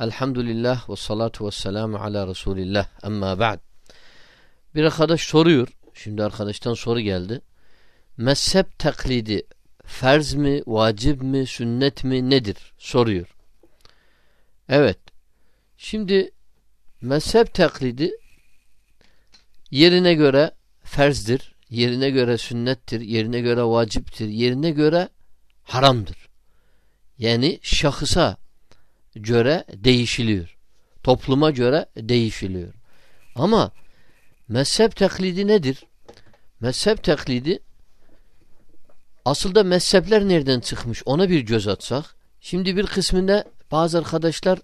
Elhamdülillah ve salatu ve selamu ala Resulillah. Amma ba'd. Bir arkadaş soruyor. Şimdi arkadaştan soru geldi. Mezhep taklidi ferz mi, vacip mi, sünnet mi nedir? Soruyor. Evet. Şimdi mezhep taklidi yerine göre ferzdir, yerine göre sünnettir, yerine göre vaciptir, yerine göre haramdır. Yani şahısa göre değişiliyor. Topluma göre değişiliyor. Ama mezhep taklidi nedir? Mezhep taklidi aslında mezhepler nereden çıkmış ona bir göz atsak. Şimdi bir kısmında bazı arkadaşlar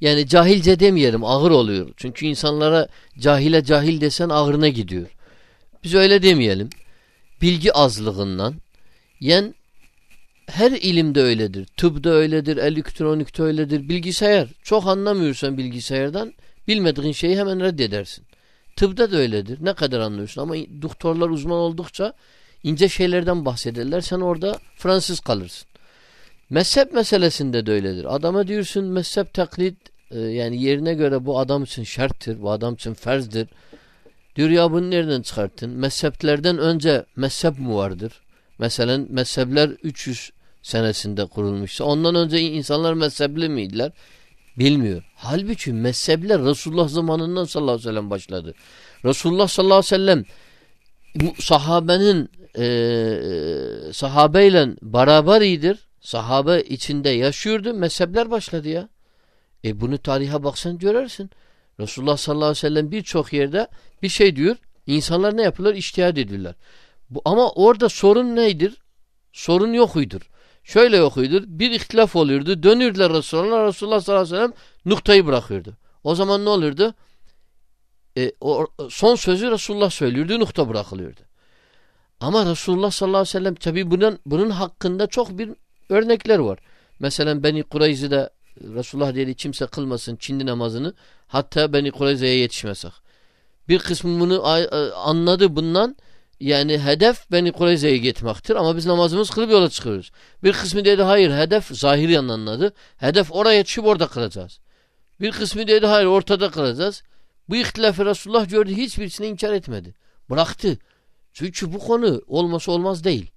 yani cahilce demeyelim ağır oluyor. Çünkü insanlara cahile cahil desen ağırına gidiyor. Biz öyle demeyelim. Bilgi azlığından yen her ilimde öyledir. Tıbda öyledir, elektronikte öyledir. Bilgisayar. Çok anlamıyorsan bilgisayardan bilmediğin şeyi hemen reddedersin. Tıbda da öyledir. Ne kadar anlıyorsun ama doktorlar uzman oldukça ince şeylerden bahsederler. Sen orada Fransız kalırsın. Mezhep meselesinde de öyledir. Adama diyorsun mezhep taklit e, yani yerine göre bu adam için şarttır, bu adam için ferzdir. Diyor ya bunu nereden çıkarttın? Mezheplerden önce mezhep mi vardır? Mesela mezhepler 300 senesinde kurulmuşsa ondan önce insanlar mezhepli miydiler? Bilmiyor. Halbuki mezhepler Resulullah zamanından sallallahu aleyhi ve sellem başladı. Resulullah sallallahu aleyhi ve sellem sahabenin e, sahabeyle beraber iyidir. Sahabe içinde yaşıyordu. Mezhepler başladı ya. E bunu tarihe baksan görürsün. Resulullah sallallahu aleyhi ve sellem birçok yerde bir şey diyor. İnsanlar ne yapıyorlar? İçtihad ediyorlar. Bu, ama orada sorun neydir? Sorun yok uydur. Şöyle yok uydur. Bir ihtilaf oluyordu. Dönürdüler Resulullah. Resulullah sallallahu aleyhi ve sellem noktayı bırakıyordu. O zaman ne olurdu? E, o, son sözü Resulullah söylüyordu. Nokta bırakılıyordu. Ama Resulullah sallallahu aleyhi ve sellem tabi bunun, bunun hakkında çok bir örnekler var. Mesela Beni Kureyzi'de Resulullah dedi kimse kılmasın Çindi namazını hatta Beni Kureyze'ye yetişmesek. Bir kısmı bunu anladı bundan yani hedef Beni Kureyze'ye gitmektir ama biz namazımız kılıp yola çıkıyoruz. Bir kısmı dedi hayır hedef zahiri anladı. Hedef oraya yetişip orada kılacağız. Bir kısmı dedi hayır ortada kılacağız. Bu ihtilafı Resulullah gördü hiçbirisini inkar etmedi. Bıraktı. Çünkü bu konu olması olmaz değil.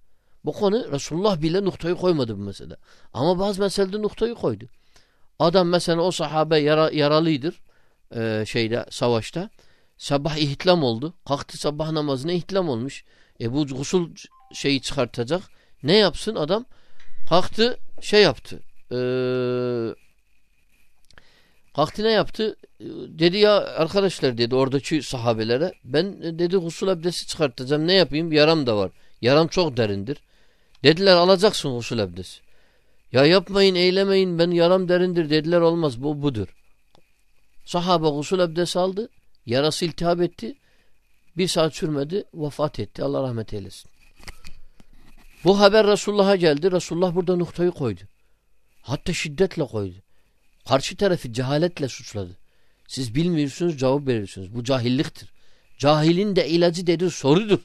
Bu konu Resulullah bile noktayı koymadı bu mesele. Ama bazı meselede noktayı koydu. Adam mesela o sahabe yara, yaralıydır e, şeyde savaşta. Sabah ihtilam oldu. Kalktı sabah namazına ihtilam olmuş. E bu gusül şeyi çıkartacak. Ne yapsın adam? Kalktı şey yaptı. E, kalktı ne yaptı? Dedi ya arkadaşlar dedi oradaki sahabelere ben dedi gusül abdesti çıkartacağım. Ne yapayım? Yaram da var. Yaram çok derindir. Dediler alacaksın gusül abdesti. Ya yapmayın eylemeyin ben yaram derindir dediler olmaz bu budur. Sahabe gusül abdesti aldı. Yarası iltihap etti. Bir saat sürmedi. Vefat etti. Allah rahmet eylesin. Bu haber Resulullah'a geldi. Resulullah burada noktayı koydu. Hatta şiddetle koydu. Karşı tarafı cehaletle suçladı. Siz bilmiyorsunuz cevap veriyorsunuz. Bu cahilliktir. Cahilin de ilacı dedi sorudur.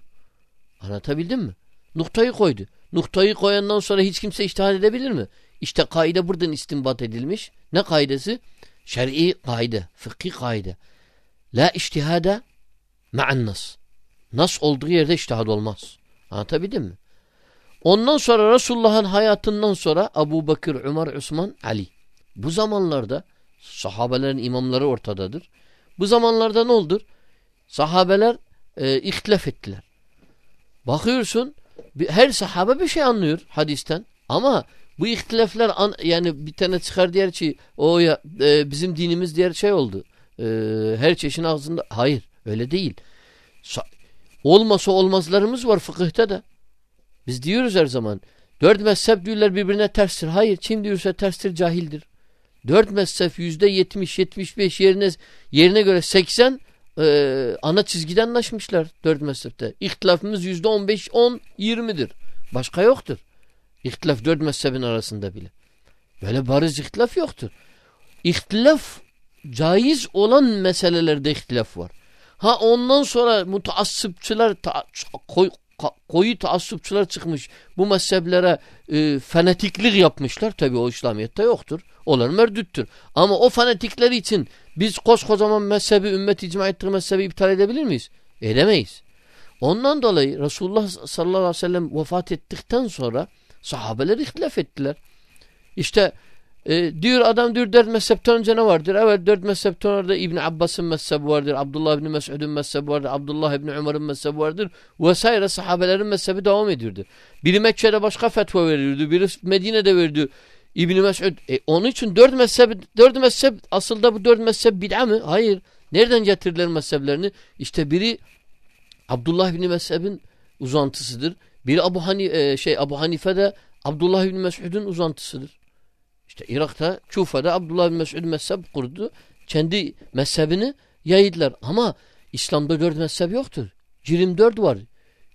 Anlatabildim mi? Noktayı koydu. Noktayı koyandan sonra hiç kimse iştihad edebilir mi? İşte kaide buradan istinbat edilmiş. Ne kaidesi? Şer'i kaide, fıkhi kaide. La iştihada ma'an nas. Nas olduğu yerde iştihad olmaz. Anlatabildim mi? Ondan sonra Resulullah'ın hayatından sonra Abu Bakır, Ömer, Osman, Ali. Bu zamanlarda sahabelerin imamları ortadadır. Bu zamanlarda ne oldur? Sahabeler e, ihtilaf ettiler. Bakıyorsun her sahabe bir şey anlıyor hadisten ama bu ihtilaflar an, yani bir tane çıkar diğer şey o ya e, bizim dinimiz diğer şey oldu. E, her çeşin ağzında hayır öyle değil. Sa olmasa olmazlarımız var fıkıhta da. Biz diyoruz her zaman dört mezhep diyorlar birbirine terstir. Hayır kim diyorsa terstir cahildir. Dört mezhep yüzde yetmiş yetmiş beş yerine yerine göre seksen e, ana çizgiden anlaşmışlar dört mezhepte. İhtilafımız yüzde on beş, on, yirmidir. Başka yoktur. İhtilaf dört mezhebin arasında bile. Böyle bariz ihtilaf yoktur. İhtilaf caiz olan meselelerde ihtilaf var. Ha ondan sonra mutaassıpçılar ta, koy, koyu taassupçular çıkmış. Bu mezheplere e, fanatiklik yapmışlar. Tabi o İslamiyet'te yoktur. Onlar merdüttür. Ama o fanatikler için biz koskocaman mezhebi, ümmet icma ettiği mezhebi iptal edebilir miyiz? Edemeyiz. Ondan dolayı Resulullah sallallahu aleyhi ve sellem vefat ettikten sonra sahabeler ihtilaf ettiler. İşte e, diyor adam diyor dört mezhepten önce ne vardır? Evet dört mezhepten orada İbn Abbas'ın mezhebi vardır. Abdullah İbni Mesud'un mezhebi vardır. Abdullah İbni Umar'ın mezhebi vardır. Vesaire sahabelerin mezhebi devam ediyordu. Biri Mekke'de başka fetva veriyordu. Biri Medine'de veriyordu. İbni Mesud. E, onun için dört mezhep, dört mezhep aslında bu dört mezhep bid'a mı? Hayır. Nereden getirdiler mezheplerini? İşte biri Abdullah İbni Mesud'un uzantısıdır. Biri Abu Hani e, şey Abu Hanife de Abdullah İbni Mesud'un uzantısıdır. İşte Irak'ta Küfa'da Abdullah bin Mesud mezhep kurdu. Kendi mezhebini yaydılar. Ama İslam'da dört mezhep yoktur. 24 var.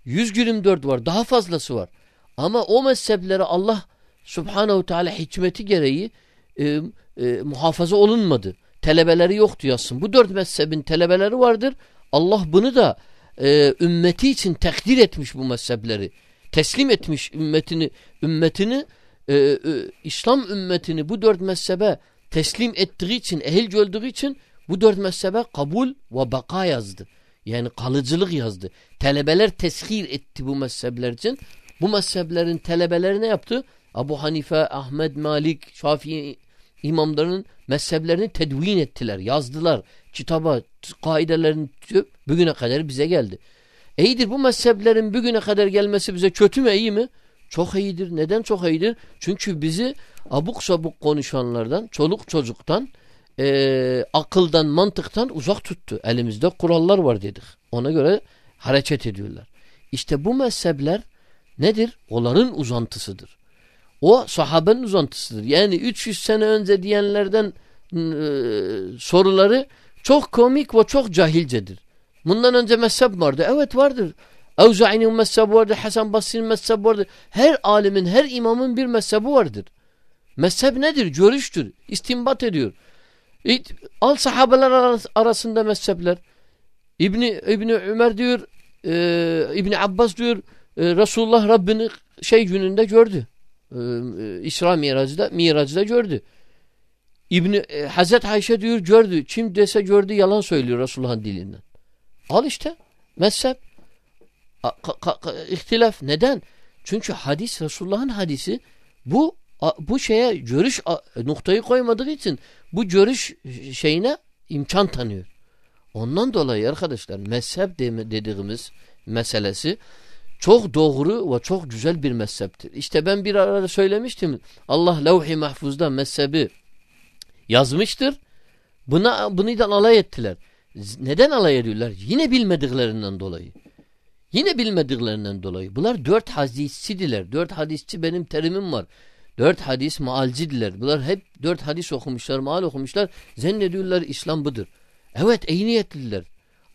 100 24 var. Daha fazlası var. Ama o mezheplere Allah Subhanahu Teala hikmeti gereği e, e, muhafaza olunmadı. Telebeleri yoktu yazsın. Bu dört mezhebin telebeleri vardır. Allah bunu da e, ümmeti için takdir etmiş bu mezhepleri. Teslim etmiş ümmetini ümmetini e, e, İslam ümmetini bu dört mezhebe teslim ettiği için, ehil öldüğü için bu dört mezhebe kabul ve baka yazdı. Yani kalıcılık yazdı. Telebeler teshir etti bu mezhepler için. Bu mezheplerin telebeleri ne yaptı? Abu Hanife, Ahmet, Malik, Şafii imamlarının mezheplerini tedvin ettiler. Yazdılar. Kitaba, kaidelerini bugüne kadar bize geldi. İyidir bu mezheplerin bugüne kadar gelmesi bize kötü mü iyi mi? Çok iyidir. Neden çok iyidir? Çünkü bizi abuk sabuk konuşanlardan, çoluk çocuktan, e, akıldan, mantıktan uzak tuttu. Elimizde kurallar var dedik. Ona göre hareket ediyorlar. İşte bu mezhepler nedir? Onların uzantısıdır. O sahabenin uzantısıdır. Yani 300 sene önce diyenlerden e, soruları çok komik ve çok cahilcedir. Bundan önce mezhep vardı. Evet vardır. Evza'i'nin mezhebi vardır. Hasan Basri'nin mezhebi vardır. Her alimin, her imamın bir mezhebi vardır. Mezhep nedir? Görüştür. İstinbat ediyor. Al sahabeler arasında mezhepler. İbni, İbni Ömer diyor, e, İbni Abbas diyor, e, Resulullah Rabbini şey gününde gördü. E, e, İsra miracıda, miracıda gördü. İbni e, Hazret Ayşe diyor gördü. Kim dese gördü yalan söylüyor Resulullah'ın dilinden. Al işte mezhep. İhtilaf. Neden? Çünkü hadis Resulullah'ın hadisi bu bu şeye görüş noktayı koymadığı için bu görüş şeyine imkan tanıyor. Ondan dolayı arkadaşlar mezhep dediğimiz meselesi çok doğru ve çok güzel bir mezheptir. İşte ben bir arada söylemiştim. Allah levh-i mahfuzda mezhebi yazmıştır. Buna bunu da alay ettiler. Neden alay ediyorlar? Yine bilmediklerinden dolayı. Yine bilmediklerinden dolayı. Bunlar dört hadisçidiler. Dört hadisçi benim terimim var. Dört hadis maalcidiler. Bunlar hep dört hadis okumuşlar, maal okumuşlar. Zannediyorlar İslam budur. Evet iyi niyetliler.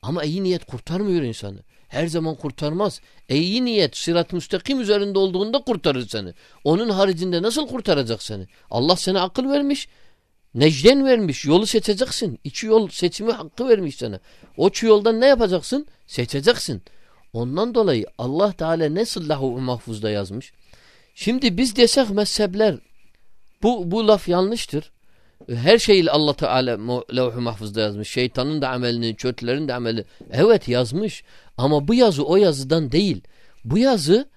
Ama iyi niyet kurtarmıyor insanı. Her zaman kurtarmaz. İyi niyet sırat müstakim üzerinde olduğunda kurtarır seni. Onun haricinde nasıl kurtaracak seni? Allah sana akıl vermiş. Necden vermiş. Yolu seçeceksin. İki yol seçimi hakkı vermiş sana. O iki yoldan ne yapacaksın? Seçeceksin. Ondan dolayı Allah Teala nasıl lahu mahfuzda yazmış? Şimdi biz desek mezhepler bu, bu laf yanlıştır. Her şeyi Allah Teala levh-i mahfuzda yazmış. Şeytanın da amelini, kötülerin de ameli. Evet yazmış. Ama bu yazı o yazıdan değil. Bu yazı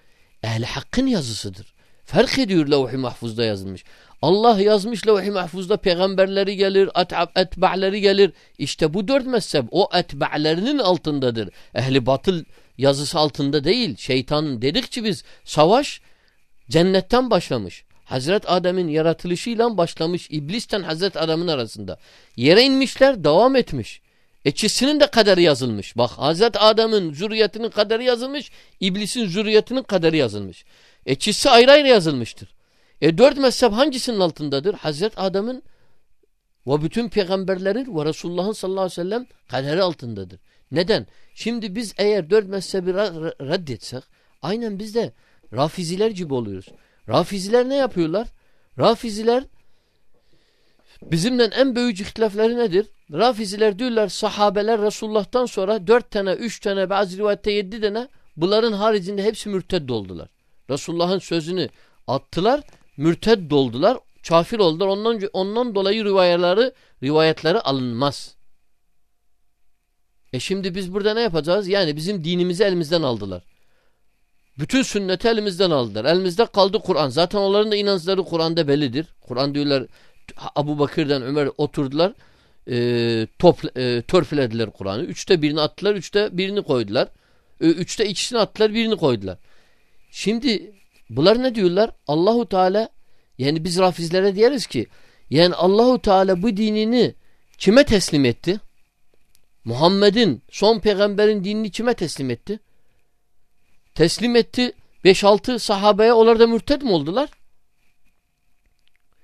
ehl hakkın yazısıdır. Fark ediyor levh-i mahfuzda yazılmış. Allah yazmış levh-i mahfuzda peygamberleri gelir, etba'leri gelir. İşte bu dört mezhep o etba'lerinin altındadır. Ehli batıl yazısı altında değil. Şeytan dedikçe biz savaş cennetten başlamış. Hazret Adem'in yaratılışıyla başlamış iblisten Hazret Adem'in arasında. Yere inmişler devam etmiş. Ekisinin de kaderi yazılmış. Bak Hazret Adem'in zürriyetinin kaderi yazılmış. İblisin zürriyetinin kaderi yazılmış. Ekisi ayrı ayrı yazılmıştır. E dört mezhep hangisinin altındadır? Hazret Adem'in ve bütün peygamberlerin ve Resulullah'ın sallallahu aleyhi ve sellem kaderi altındadır. Neden? Şimdi biz eğer dört mezhebi reddetsek aynen biz de rafiziler gibi oluyoruz. Rafiziler ne yapıyorlar? Rafiziler bizimle en büyük ihtilafları nedir? Rafiziler diyorlar sahabeler Resulullah'tan sonra dört tane, üç tane, bazı rivayette yedi tane Bunların haricinde hepsi mürted oldular. Resulullah'ın sözünü attılar, mürted doldular, kafir oldular. Ondan ondan dolayı rivayetleri rivayetleri alınmaz. E şimdi biz burada ne yapacağız? Yani bizim dinimizi elimizden aldılar. Bütün sünneti elimizden aldılar. Elimizde kaldı Kur'an. Zaten onların da inançları Kur'an'da bellidir. Kur'an diyorlar Abu Bakır'dan Ömer oturdular. E, top, e, törfülediler Kur'an'ı. Üçte birini attılar. Üçte birini koydular. E, üçte ikisini attılar. Birini koydular. Şimdi bunlar ne diyorlar? Allahu Teala yani biz rafizlere diyeriz ki yani Allahu Teala bu dinini kime teslim etti? Muhammed'in son peygamberin dinini kime teslim etti? Teslim etti 5-6 sahabeye onlar da mürted mi oldular?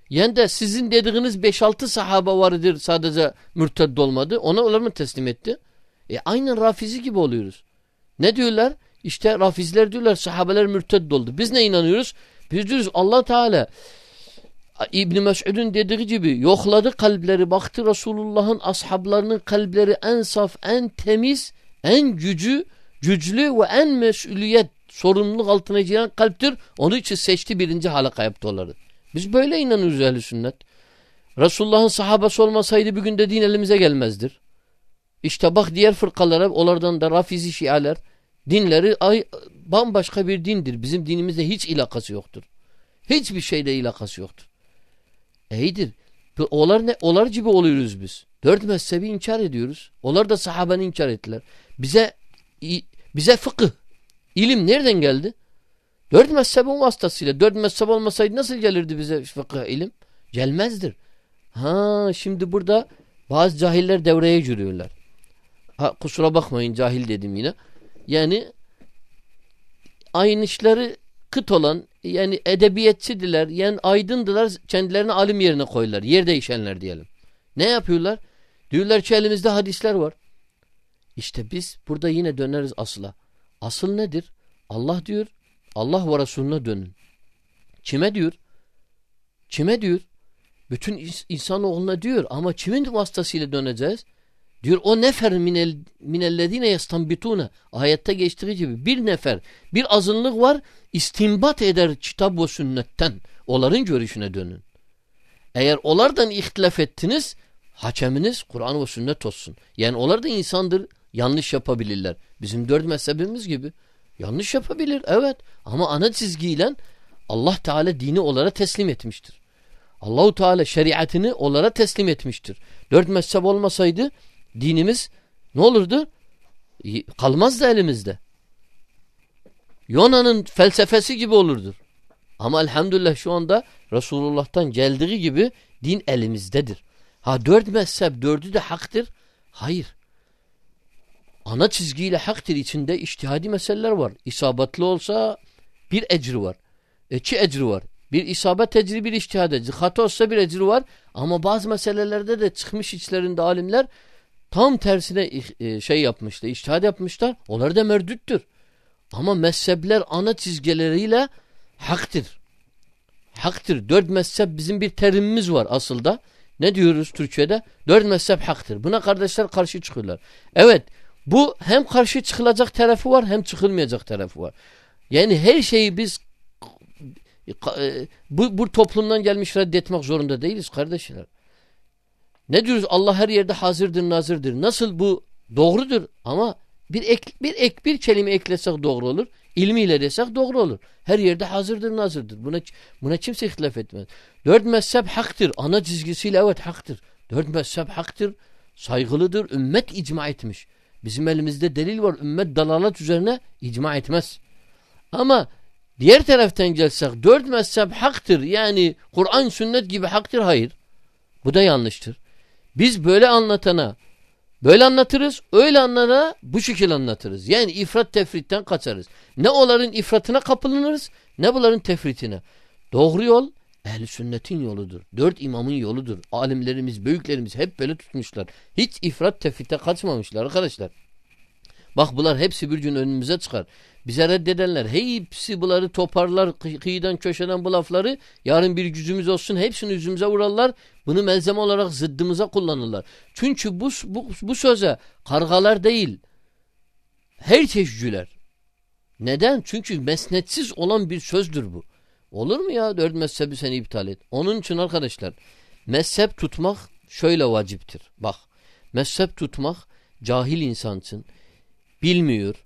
Yani de sizin dediğiniz 5-6 sahaba vardır sadece mürted olmadı. Ona onlar mı teslim etti? E aynen rafizi gibi oluyoruz. Ne diyorlar? İşte rafizler diyorlar sahabeler mürted oldu. Biz ne inanıyoruz? Biz diyoruz Allah Teala İbn Mes'ud'un dediği gibi yokladı kalpleri baktı Resulullah'ın ashablarının kalpleri en saf, en temiz, en gücü, güçlü ve en mesuliyet sorumluluk altına giren kalptir. Onun için seçti birinci halaka yaptı onları. Biz böyle inanıyoruz ehl sünnet. Resulullah'ın sahabesi olmasaydı bugün de din elimize gelmezdir. İşte bak diğer fırkalara onlardan da rafizi şialer dinleri ay, bambaşka bir dindir. Bizim dinimizde hiç ilakası yoktur. Hiçbir şeyle ilakası yoktur. İyidir. Olar ne? Olar gibi oluyoruz biz. Dört mezhebi inkar ediyoruz. Onlar da sahabeni inkar ettiler. Bize bize fıkıh, ilim nereden geldi? Dört mezhebin vasıtasıyla. Dört mezhep olmasaydı nasıl gelirdi bize fıkıh, ilim? Gelmezdir. Ha şimdi burada bazı cahiller devreye giriyorlar. Ha, kusura bakmayın cahil dedim yine. Yani aynı işleri kıt olan yani edebiyatçıdılar yani aydındılar kendilerini alim yerine koyuyorlar. Yer değişenler diyelim. Ne yapıyorlar? Diyorlar ki elimizde hadisler var. İşte biz burada yine döneriz asla. Asıl nedir? Allah diyor. Allah ve Resulüne dönün. Kime diyor? Kime diyor? Bütün insanoğluna diyor ama kimin vasıtasıyla döneceğiz? Diyor o nefer minel, minellezine yestambitune ayette geçtiği gibi bir nefer bir azınlık var istimbat eder kitap ve sünnetten onların görüşüne dönün. Eğer onlardan ihtilaf ettiniz hakeminiz Kur'an ve sünnet olsun. Yani onlar da insandır yanlış yapabilirler. Bizim dört mezhebimiz gibi yanlış yapabilir evet ama ana çizgiyle Allah Teala dini onlara teslim etmiştir. Allahu Teala şeriatını onlara teslim etmiştir. Dört mezhep olmasaydı dinimiz ne olurdu? Kalmazdı elimizde. Yona'nın felsefesi gibi olurdu. Ama elhamdülillah şu anda Resulullah'tan geldiği gibi din elimizdedir. Ha dört mezhep dördü de haktır. Hayır. Ana çizgiyle haktır içinde iştihadi meseleler var. İsabetli olsa bir ecri var. İki ecri var. Bir isabet ecri bir iştihad ecri. Hata olsa bir ecri var. Ama bazı meselelerde de çıkmış içlerinde alimler tam tersine e, şey yapmışlar. İçtihad yapmışlar. Onlar da merdüttür. Ama mezhepler ana çizgileriyle haktır. Haktır. Dört mezhep bizim bir terimimiz var aslında. Ne diyoruz Türkçe'de? Dört mezhep haktır. Buna kardeşler karşı çıkıyorlar. Evet bu hem karşı çıkılacak tarafı var hem çıkılmayacak tarafı var. Yani her şeyi biz e, bu, bu toplumdan gelmiş reddetmek zorunda değiliz kardeşler. Ne diyoruz? Allah her yerde hazırdır, nazırdır. Nasıl bu doğrudur ama bir ek bir ek bir kelime eklesek doğru olur. İlmiyle desek doğru olur. Her yerde hazırdır, nazırdır. Buna buna kimse ihtilaf etmez. Dört mezhep haktır. Ana çizgisiyle evet haktır. Dört mezhep haktır. Saygılıdır. Ümmet icma etmiş. Bizim elimizde delil var. Ümmet dalalat üzerine icma etmez. Ama diğer taraftan gelsek dört mezhep haktır. Yani Kur'an sünnet gibi haktır. Hayır. Bu da yanlıştır. Biz böyle anlatana böyle anlatırız. Öyle anlara bu şekilde anlatırız. Yani ifrat tefritten kaçarız. Ne onların ifratına kapılınırız ne bunların tefritine. Doğru yol Ehl-i sünnetin yoludur. Dört imamın yoludur. Alimlerimiz, büyüklerimiz hep böyle tutmuşlar. Hiç ifrat tefrite kaçmamışlar arkadaşlar. Bak bunlar hepsi bir gün önümüze çıkar. Bize reddedenler hepsi bunları toparlar kıyıdan köşeden bu lafları yarın bir gücümüz olsun hepsini yüzümüze vurarlar. Bunu melzeme olarak zıddımıza kullanırlar. Çünkü bu, bu, bu söze kargalar değil her çeşitçiler Neden? Çünkü mesnetsiz olan bir sözdür bu. Olur mu ya dört mezhebi seni iptal et? Onun için arkadaşlar mezhep tutmak şöyle vaciptir. Bak mezhep tutmak cahil insansın. Bilmiyor,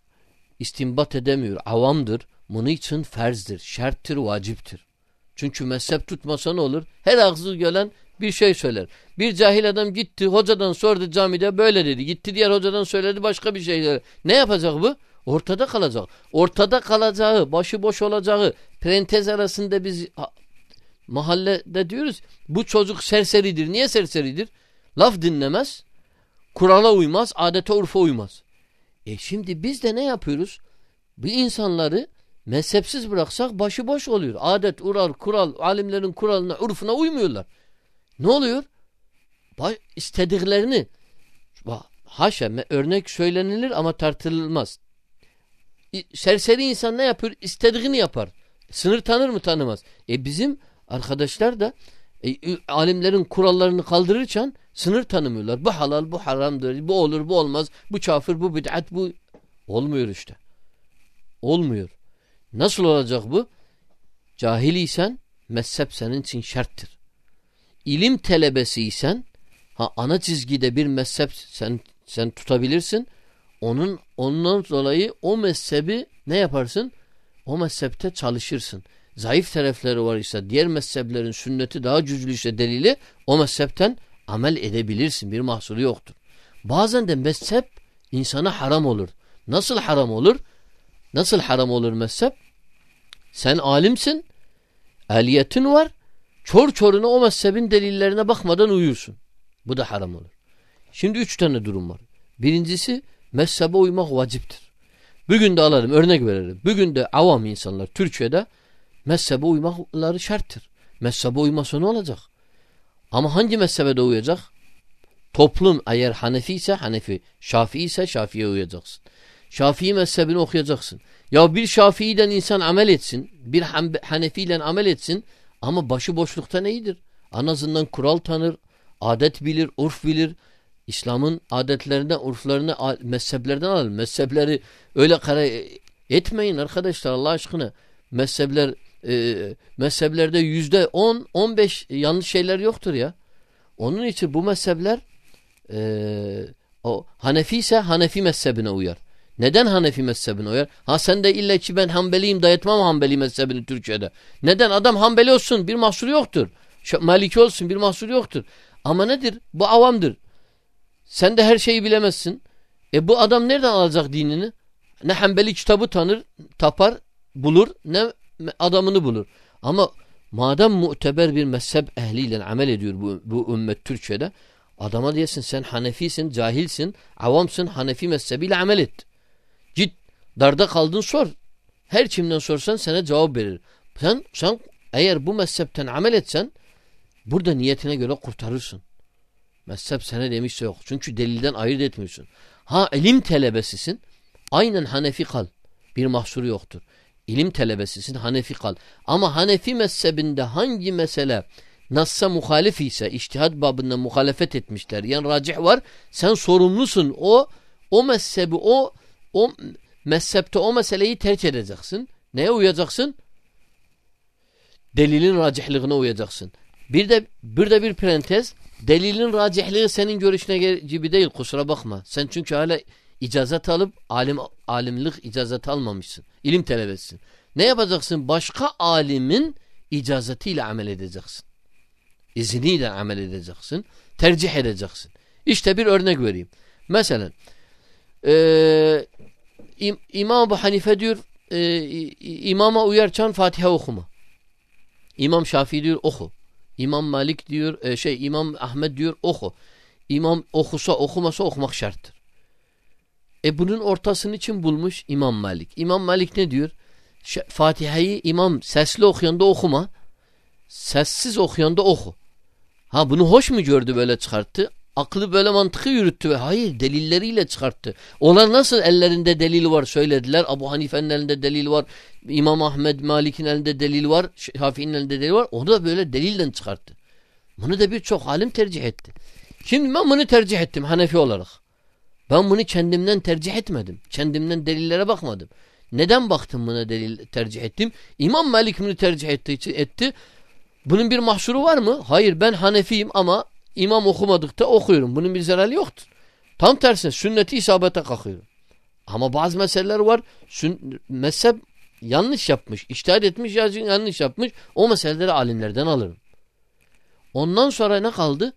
istimbat edemiyor, avamdır. Bunun için ferzdir, şerttir, vaciptir. Çünkü mezhep tutmasa ne olur? Her ağzı gelen bir şey söyler. Bir cahil adam gitti hocadan sordu camide böyle dedi. Gitti diğer hocadan söyledi başka bir şey. Ne yapacak bu? Ortada kalacak. Ortada kalacağı, başıboş olacağı, parantez arasında biz mahallede diyoruz bu çocuk serseridir. Niye serseridir? Laf dinlemez, kurala uymaz, adete urfa uymaz. E şimdi biz de ne yapıyoruz? Bu insanları mezhepsiz bıraksak başıboş oluyor. Adet, ural, kural, alimlerin kuralına, urfuna uymuyorlar. Ne oluyor? İstediklerini haşa örnek söylenilir ama tartılmaz. Serseri insan ne yapıyor? İstediğini yapar. Sınır tanır mı tanımaz. E bizim arkadaşlar da e, alimlerin kurallarını kaldırırken sınır tanımıyorlar. Bu halal, bu haramdır, bu olur, bu olmaz, bu kafir, bu bid'at, bu olmuyor işte. Olmuyor. Nasıl olacak bu? Cahiliysen mezhep senin için şarttır. İlim telebesiysen ha ana çizgide bir mezhep sen sen tutabilirsin. Onun ondan dolayı o mezhebi ne yaparsın? O mezhepte çalışırsın. Zayıf tarafları var ise diğer mezheplerin sünneti daha cüzlüyse delili o mezhepten amel edebilirsin. Bir mahsuru yoktur. Bazen de mezhep insana haram olur. Nasıl haram olur? Nasıl haram olur mezhep? Sen alimsin, ehliyetin var, çor çoruna o mezhebin delillerine bakmadan uyursun. Bu da haram olur. Şimdi üç tane durum var. Birincisi mezhebe uymak vaciptir. Bugün de alalım örnek verelim. Bugün de avam insanlar Türkiye'de mezhebe uymakları şarttır. Mezhebe uymasa ne olacak? Ama hangi mezhebe uyacak? Toplum eğer Hanefi ise Hanefi, Şafii ise Şafii'ye uyacaksın. Şafii mezhebini okuyacaksın. Ya bir Şafii'den insan amel etsin, bir Hanefi'yle amel etsin ama başı boşlukta neyidir? En azından kural tanır, adet bilir, urf bilir. İslam'ın adetlerinden, urflarını mezheplerden alın. Mezhepleri öyle kara etmeyin arkadaşlar Allah aşkına. Mezhepler e, mezheplerde yüzde on, on beş yanlış şeyler yoktur ya. Onun için bu mezhepler e, o Hanefi ise Hanefi mezhebine uyar. Neden Hanefi mezhebine uyar? Ha sen de illa ki ben Hanbeliyim dayatmam Hanbeli mezhebini Türkiye'de. Neden? Adam Hanbeli olsun bir mahsur yoktur. Maliki olsun bir mahsur yoktur. Ama nedir? Bu avamdır. Sen de her şeyi bilemezsin. E bu adam nereden alacak dinini? Ne Hanbeli kitabı tanır, tapar, bulur, ne adamını bulur. Ama madem muteber bir mezhep ehliyle amel ediyor bu, bu ümmet Türkiye'de adama diyesin sen Hanefisin, cahilsin, avamsın, Hanefi mezhebiyle amel et. Git darda kaldın sor. Her kimden sorsan sana cevap verir. Sen, sen eğer bu mezhepten amel etsen burada niyetine göre kurtarırsın. Mezhep sana demişse yok. Çünkü delilden ayırt etmiyorsun. Ha ilim telebesisin. Aynen Hanefi kal. Bir mahsuru yoktur. İlim telebesisin Hanefi kal. Ama Hanefi mezhebinde hangi mesele Nassa muhalif ise iştihat babında muhalefet etmişler. Yani racih var. Sen sorumlusun. O o mezhebi o o mezhepte o meseleyi terk edeceksin. Neye uyacaksın? Delilin racihliğine uyacaksın. Bir de bir de bir parantez. Delilin racihliği senin görüşüne gibi değil kusura bakma. Sen çünkü hala icazet alıp alim alimlik icazet almamışsın. İlim talebesisin. Ne yapacaksın? Başka alimin icazetiyle amel edeceksin. İzniyle amel edeceksin. Tercih edeceksin. İşte bir örnek vereyim. Mesela e, İmam Ebu Hanife diyor e, imama uyarken Fatiha okuma. İmam Şafii diyor oku. İmam Malik diyor e, şey İmam Ahmet diyor oku. İmam okusa okumasa okumak şarttır. E bunun ortasını için bulmuş İmam Malik. İmam Malik ne diyor? Fatiha'yı imam sesli okuyanda okuma. Sessiz okuyanda oku. Ha bunu hoş mu gördü böyle çıkarttı? Aklı böyle mantıklı yürüttü ve hayır delilleriyle çıkarttı. Onlar nasıl ellerinde delil var söylediler. Abu Hanife'nin elinde delil var. İmam Ahmed Malik'in elinde delil var. Şafii'nin elinde delil var. O da böyle delilden çıkarttı. Bunu da birçok alim tercih etti. Şimdi ben bunu tercih ettim Hanefi olarak. Ben bunu kendimden tercih etmedim. Kendimden delillere bakmadım. Neden baktım buna delil tercih ettim? İmam Malik bunu tercih etti, etti. Bunun bir mahsuru var mı? Hayır ben Hanefiyim ama imam okumadıkta okuyorum. Bunun bir zararı yoktur. Tam tersine sünneti isabete kalkıyorum. Ama bazı meseleler var. Sün, mezhep yanlış yapmış. İçtihat etmiş yanlış yapmış. O meseleleri alimlerden alırım. Ondan sonra ne kaldı?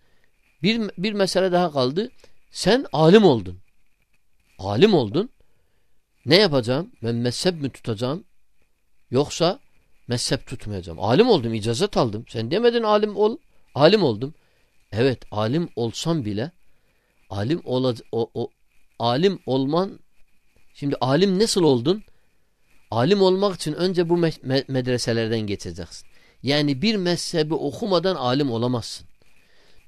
Bir, bir mesele daha kaldı. Sen alim oldun. Alim oldun. Ne yapacağım? Ben mezhep mi tutacağım? Yoksa mezhep tutmayacağım. Alim oldum, icazet aldım. Sen demedin alim ol. Alim oldum. Evet, alim olsam bile alim ola, o, o, alim olman şimdi alim nasıl oldun? Alim olmak için önce bu me medreselerden geçeceksin. Yani bir mezhebi okumadan alim olamazsın.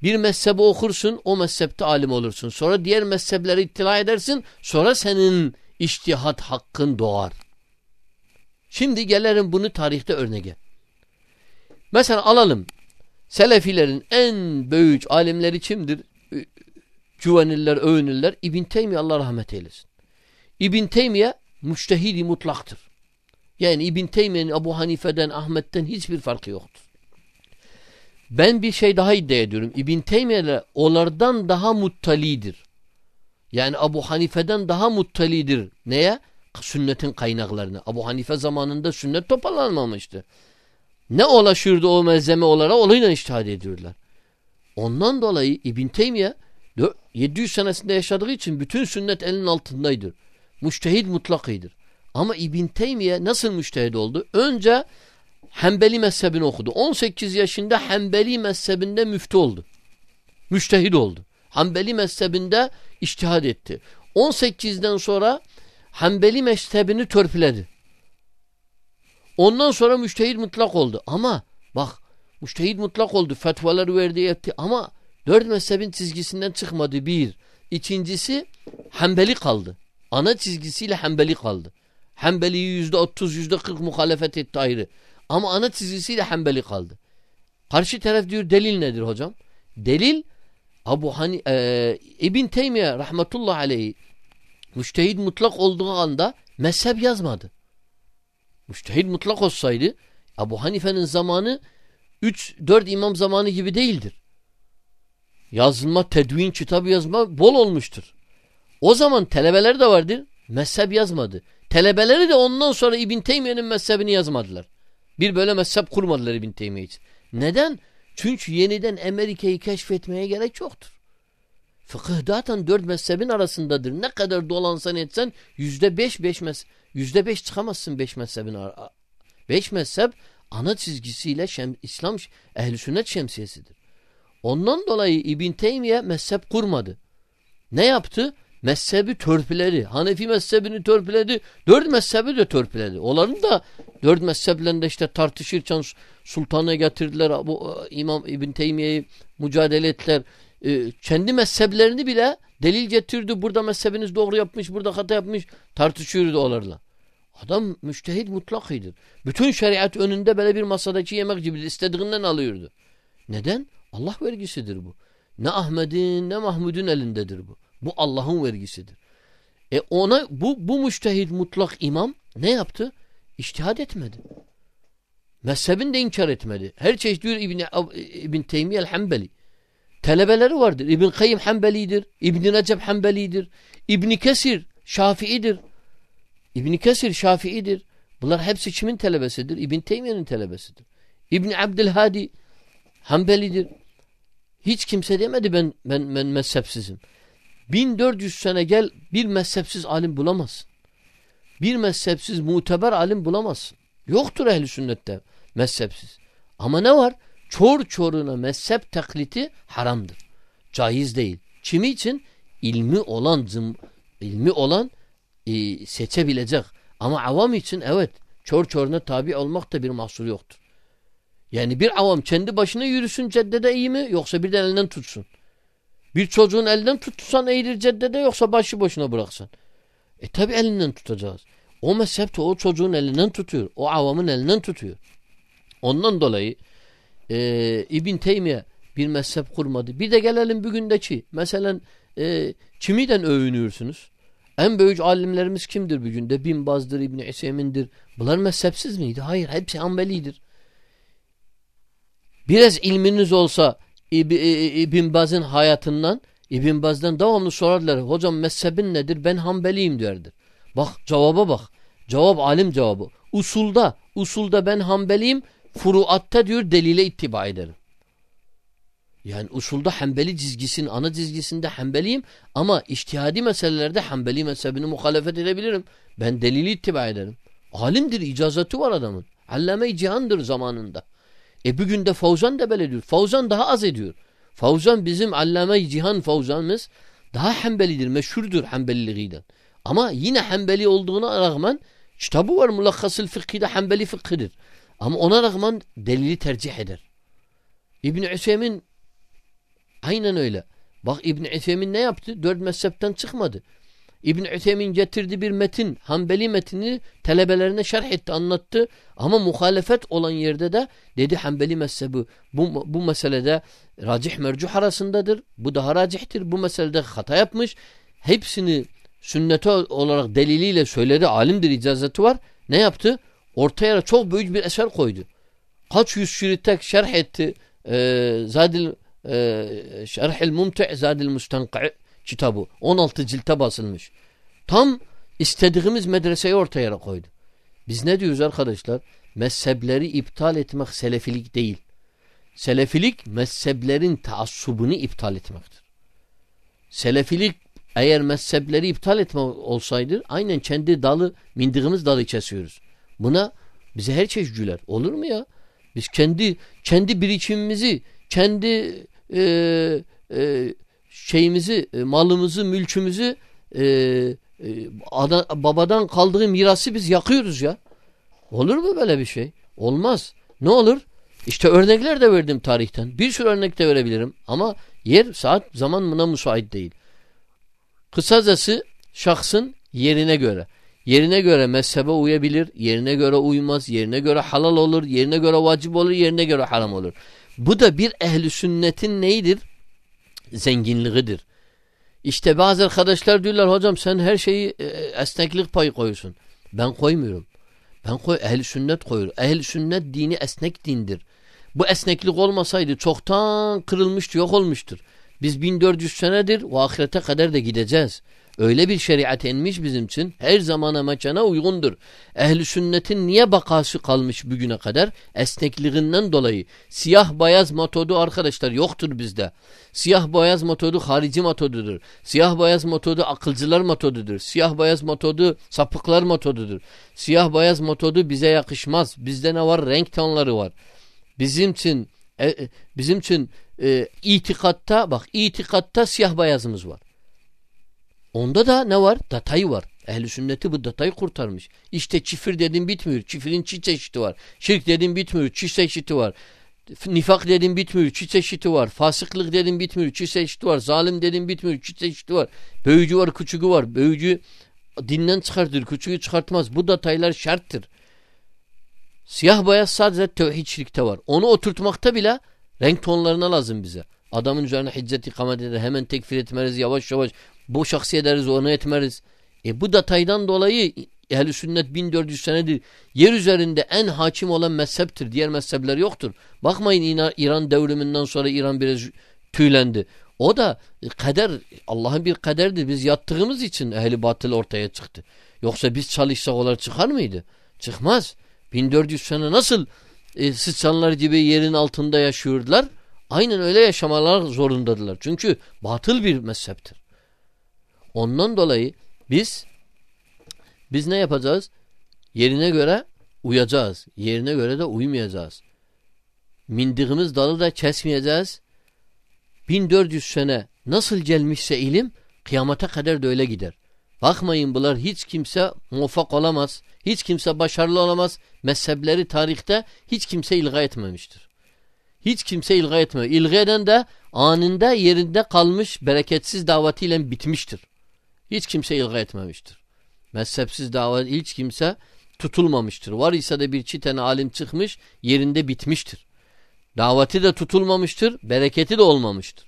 Bir mezhebi okursun, o mezhepte alim olursun. Sonra diğer mezhepleri ittila edersin, sonra senin iştihat hakkın doğar. Şimdi gelelim bunu tarihte örneğe. Mesela alalım. Selefilerin en büyük alimleri kimdir? Güvenirler, övünürler. İbn Teymiye Allah rahmet eylesin. İbn Teymiye müştehidi mutlaktır. Yani İbn Teymiye'nin Abu Hanife'den, Ahmet'ten hiçbir farkı yoktur. Ben bir şey daha iddia ediyorum. İbn Teymiye onlardan daha muttalidir. Yani Abu Hanife'den daha muttalidir. Neye? Sünnetin kaynaklarını. Abu Hanife zamanında sünnet toparlanmamıştı. Ne ulaşırdı o malzeme olarak olayla iştihad ediyorlar. Ondan dolayı İbn Teymiye 700 senesinde yaşadığı için bütün sünnet elinin altındaydır. Müştehid mutlakıdır. Ama İbn Teymiye nasıl müştehid oldu? Önce Hanbeli mezhebini okudu. 18 yaşında Hanbeli mezhebinde müftü oldu. Müştehid oldu. Hanbeli mezhebinde iştihad etti. 18'den sonra Hanbeli mezhebini törpüledi. Ondan sonra müştehid mutlak oldu. Ama bak müştehid mutlak oldu. Fetvaları verdi etti ama dört mezhebin çizgisinden çıkmadı bir. İkincisi Hanbeli kaldı. Ana çizgisiyle Hanbeli kaldı. Hanbeli'yi yüzde otuz, yüzde kırk muhalefet etti ayrı. Ama ana çizgisiyle Hanbeli kaldı. Karşı taraf diyor delil nedir hocam? Delil Abu Hani e, İbn Teymiye rahmetullah aleyhi müştehid mutlak olduğu anda mezhep yazmadı. Müştehid mutlak olsaydı Abu Hanife'nin zamanı 3-4 imam zamanı gibi değildir. Yazılma, tedvin, kitap yazma bol olmuştur. O zaman telebeler de vardır. Mezhep yazmadı. Telebeleri de ondan sonra İbn Teymiye'nin mezhebini yazmadılar. Bir böyle mezhep kurmadılar İbn Teymiye için. Neden? Çünkü yeniden Amerika'yı keşfetmeye gerek yoktur. Fıkıh zaten dört mezhebin arasındadır. Ne kadar dolansan etsen yüzde beş, beş mez yüzde beş çıkamazsın beş mezhebin Beş mezhep ana çizgisiyle şem, İslam ehl sünnet şemsiyesidir. Ondan dolayı İbn Teymiye mezhep kurmadı. Ne yaptı? Mezhebi törpüledi. Hanefi mezhebini törpüledi. Dört mezhebi de törpüledi. Onların da dört mezheplerinde işte tartışırken sultana getirdiler. Bu e, İmam İbn Teymiye'yi mücadele ettiler. Ee, kendi mezheplerini bile delil getirdi. Burada mezhebiniz doğru yapmış, burada hata yapmış. Tartışıyordu onlarla. Adam müştehid mutlakıydır. Bütün şeriat önünde böyle bir masadaki yemek gibi istediğinden alıyordu. Neden? Allah vergisidir bu. Ne Ahmet'in ne Mahmud'un elindedir bu. Bu Allah'ın vergisidir. E ona bu bu müştehid mutlak imam ne yaptı? İçtihad etmedi. Mezhebini de inkar etmedi. Her çeşit diyor İbn, İbn Teymiye el-Hambeli. Telebeleri vardır. İbn Kayyim Hanbelidir. İbn Recep Hanbelidir. İbn Kesir Şafii'dir. İbn Kesir Şafii'dir. Bunlar hepsi kimin telebesidir? İbn Teymiye'nin telebesidir. İbn Abdülhadi Hanbelidir. Hiç kimse demedi ben ben ben mezhepsizim. 1400 sene gel bir mezhepsiz alim bulamazsın. Bir mezhepsiz muteber alim bulamazsın. Yoktur ehli sünnette mezhepsiz. Ama ne var? Çor çoruna mezhep takliti haramdır. Caiz değil. Kimi için? İlmi olan ilmi olan e, seçebilecek. Ama avam için evet çor çoruna tabi olmak da bir mahsur yoktur. Yani bir avam kendi başına yürüsün ceddede iyi mi yoksa bir de elinden tutsun. Bir çocuğun elinden tutsan iyidir ceddede yoksa başı boşuna bıraksan. E tabi elinden tutacağız. O mezhep o çocuğun elinden tutuyor. O avamın elinden tutuyor. Ondan dolayı e, İbn Teymiye bir mezhep kurmadı. Bir de gelelim bugündeki. Mesela e, kimiden övünüyorsunuz? En büyük alimlerimiz kimdir bugün de? Bin Baz'dır, İbni İseymin'dir. Bunlar mezhepsiz miydi? Hayır. Hepsi Hanbelidir. Biraz ilminiz olsa İb İbn Baz'ın hayatından İbn Baz'dan devamlı sorarlar. Hocam mezhebin nedir? Ben Hanbeliyim derdir. Bak cevaba bak. Cevap alim cevabı. Usulda, usulda ben Hanbeliyim. Furuatta diyor delile ittiba ederim. Yani usulda Hanbeli çizgisinin ana çizgisinde Hanbeliyim ama iştihadi meselelerde Hanbeli mezhebini muhalefet edebilirim. Ben delili ittiba ederim. Alimdir, icazatı var adamın. Allame-i cihandır zamanında. E bugün de Fauzan da böyle diyor. Fauzan daha az ediyor. Fauzan bizim Allame-i cihan Fauzan'ımız daha Hanbelidir, meşhurdur Hanbeliliğinden. Ama yine Hanbeli olduğuna rağmen kitabı var Mulakkasıl Fıkhı'da Hanbeli fıkhıdır. Ama ona rağmen delili tercih eder. İbni Hüseyin aynen öyle. Bak İbni Hüseyin ne yaptı? Dört mezhepten çıkmadı. İbn Üthemin getirdi bir metin, Hanbeli metini telebelerine şerh etti, anlattı. Ama muhalefet olan yerde de dedi Hanbeli mezhebi bu, bu meselede racih mercuh arasındadır. Bu daha racihtir. Bu meselede hata yapmış. Hepsini sünnete olarak deliliyle söyledi. Alimdir icazeti var. Ne yaptı? Ortaya çok büyük bir eser koydu. Kaç yüz şiritek şerh etti. Ee, Zadil e, Şerhil Mumti' Zadil Mustanqi kitabı. 16 cilte basılmış. Tam istediğimiz medreseyi ortaya koydu. Biz ne diyoruz arkadaşlar? Mezhepleri iptal etmek selefilik değil. Selefilik mezheplerin taassubunu iptal etmektir. Selefilik eğer mezhepleri iptal etme olsaydı aynen kendi dalı mindiğimiz dalı kesiyoruz. Buna bize her çeşit güler. Olur mu ya? Biz kendi kendi birikimimizi kendi e, şeyimizi, e, malımızı, mülkümüzü e, e, ada, babadan kaldığı mirası biz yakıyoruz ya. Olur mu böyle bir şey? Olmaz. Ne olur? İşte örnekler de verdim tarihten. Bir sürü örnek de verebilirim. Ama yer, saat, zaman buna müsait değil. Kısacası şahsın yerine göre. Yerine göre mezhebe uyabilir, yerine göre uymaz, yerine göre halal olur, yerine göre vacip olur, yerine göre haram olur. Bu da bir ehli sünnetin neyidir? Zenginliğidir. İşte bazı arkadaşlar diyorlar hocam sen her şeyi e, esneklik payı koyuyorsun. Ben koymuyorum. Ben koy ehli sünnet koyuyor. Ehli sünnet dini esnek dindir. Bu esneklik olmasaydı çoktan kırılmıştı, yok olmuştur. Biz 1400 senedir o ahirete kadar da gideceğiz. Öyle bir şeriat inmiş bizim için her zamana mekana uygundur. Ehli sünnetin niye bakası kalmış bugüne kadar? Esnekliğinden dolayı. Siyah beyaz metodu arkadaşlar yoktur bizde. Siyah beyaz metodu harici metodudur. Siyah beyaz metodu akılcılar metodudur. Siyah beyaz metodu sapıklar metodudur. Siyah beyaz metodu bize yakışmaz. Bizde ne var? Renk tonları var. Bizim için e, e bizim için e, itikatta bak itikatta siyah beyazımız var. Onda da ne var? Datayı var. Ehli sünneti bu datayı kurtarmış. İşte çifir dedim bitmiyor. Çifirin çi çeşidi var. Şirk dedim bitmiyor. Çi çeşidi var. Nifak dedim bitmiyor. Çi çeşidi var. Fasıklık dedim bitmiyor. Çi çeşidi var. Zalim dedim bitmiyor. Çi çeşidi var. Böyücü var, küçüğü var. Böyücü dinden çıkartır. Küçüğü çıkartmaz. Bu detaylar şarttır. Siyah beyaz sadece tevhid şirkte var. Onu oturtmakta bile renk tonlarına lazım bize. Adamın üzerine hiccet ikamet eder. Hemen tekfir etmeliyiz yavaş yavaş. Bu şahsi ederiz onu etmeriz. E bu dataydan dolayı ehl Sünnet 1400 senedir yer üzerinde en hakim olan mezheptir. Diğer mezhepler yoktur. Bakmayın İran devriminden sonra İran biraz tüylendi. O da kader Allah'ın bir kaderdi. Biz yattığımız için ehli batıl ortaya çıktı. Yoksa biz çalışsak onlar çıkar mıydı? Çıkmaz. 1400 sene nasıl e, sıçanlar gibi yerin altında yaşıyordular? Aynen öyle yaşamalar zorundadılar. Çünkü batıl bir mezheptir. Ondan dolayı biz biz ne yapacağız? Yerine göre uyacağız. Yerine göre de uymayacağız. Mindiğimiz dalı da kesmeyeceğiz. 1400 sene nasıl gelmişse ilim kıyamata kadar da öyle gider. Bakmayın bunlar hiç kimse muvaffak olamaz. Hiç kimse başarılı olamaz. Mezhepleri tarihte hiç kimse ilga etmemiştir. Hiç kimse ilga etmiyor. İlga eden de anında yerinde kalmış bereketsiz davetiyle bitmiştir. Hiç kimse ilga etmemiştir. Mezhepsiz davet hiç kimse tutulmamıştır. Var ise de bir çiten alim çıkmış yerinde bitmiştir. Daveti de tutulmamıştır, bereketi de olmamıştır.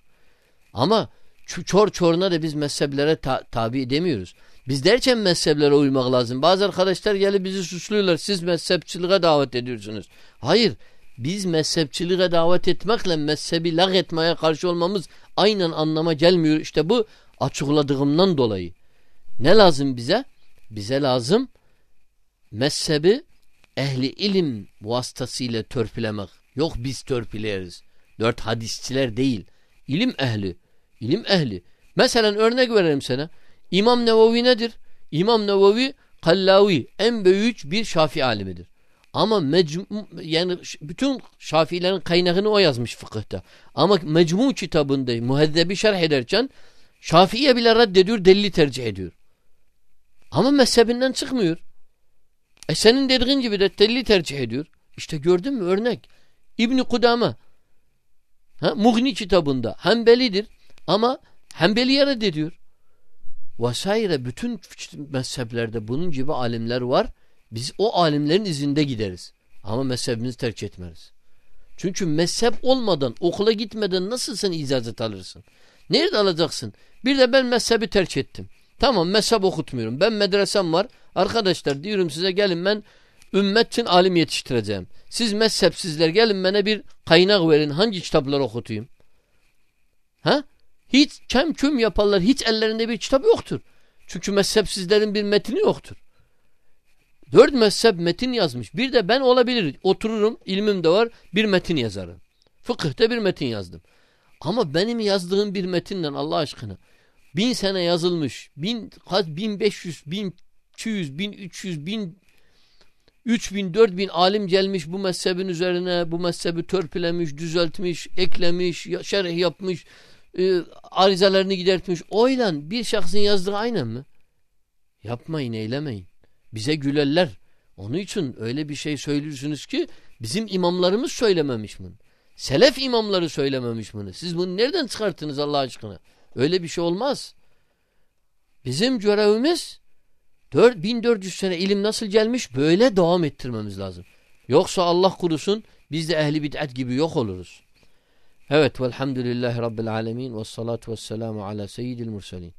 Ama çor çoruna da biz mezheplere ta tabi edemiyoruz. Biz derken mezheplere uymak lazım. Bazı arkadaşlar gelip bizi suçluyorlar. Siz mezhepçiliğe davet ediyorsunuz. Hayır. Biz mezhepçiliğe davet etmekle mezhebi lak etmeye karşı olmamız aynen anlama gelmiyor. İşte bu açıkladığımdan dolayı. Ne lazım bize? Bize lazım mezhebi ehli ilim vasıtasıyla törpülemek. Yok biz törpüleriz. Dört hadisçiler değil. İlim ehli. İlim ehli. Mesela örnek verelim sana. İmam Nevevi nedir? İmam Nevevi Kallavi en büyük bir Şafii alimidir. Ama mecmu, yani bütün Şafiilerin kaynağını o yazmış fıkıhta. Ama Mecmu kitabında muhezzebi şerh ederken Şafii'ye bile reddediyor, delili tercih ediyor. Ama mezhebinden çıkmıyor. E senin dediğin gibi de delili tercih ediyor. İşte gördün mü örnek. İbni Kudame ha, Mughni kitabında Hanbelidir ama Hanbeli'ye reddediyor. Vesaire bütün mezheplerde bunun gibi alimler var. Biz o alimlerin izinde gideriz. Ama mezhebimizi terk etmeriz. Çünkü mezhep olmadan, okula gitmeden nasıl sen icazet alırsın? Nerede alacaksın? Bir de ben mezhebi terk ettim. Tamam mezhep okutmuyorum. Ben medresem var. Arkadaşlar diyorum size gelin ben ümmet için alim yetiştireceğim. Siz mezhepsizler gelin bana bir kaynak verin. Hangi kitapları okutayım? Ha? Hiç kem küm yaparlar. Hiç ellerinde bir kitap yoktur. Çünkü mezhepsizlerin bir metni yoktur. Dört mezhep metin yazmış. Bir de ben olabilir. Otururum, ilmim de var. Bir metin yazarım. Fıkıhta bir metin yazdım. Ama benim yazdığım bir metinden Allah aşkına bin sene yazılmış. Bin, kaç, bin beş yüz, bin iki yüz, bin üç yüz, bin üç bin, dört bin alim gelmiş bu mezhebin üzerine. Bu mezhebi törpülemiş, düzeltmiş, eklemiş, şerh yapmış, e, arızalarını gidertmiş. Oyla bir şahsın yazdığı aynen mi? Yapmayın, eylemeyin. Bize gülerler. Onun için öyle bir şey söylüyorsunuz ki bizim imamlarımız söylememiş bunu. Selef imamları söylememiş bunu. Siz bunu nereden çıkarttınız Allah aşkına? Öyle bir şey olmaz. Bizim görevimiz 1400 sene ilim nasıl gelmiş böyle devam ettirmemiz lazım. Yoksa Allah kurusun biz de ehli bid'at gibi yok oluruz. Evet velhamdülillahi rabbil alemin ve salatu ve selamu ala seyyidil murselin.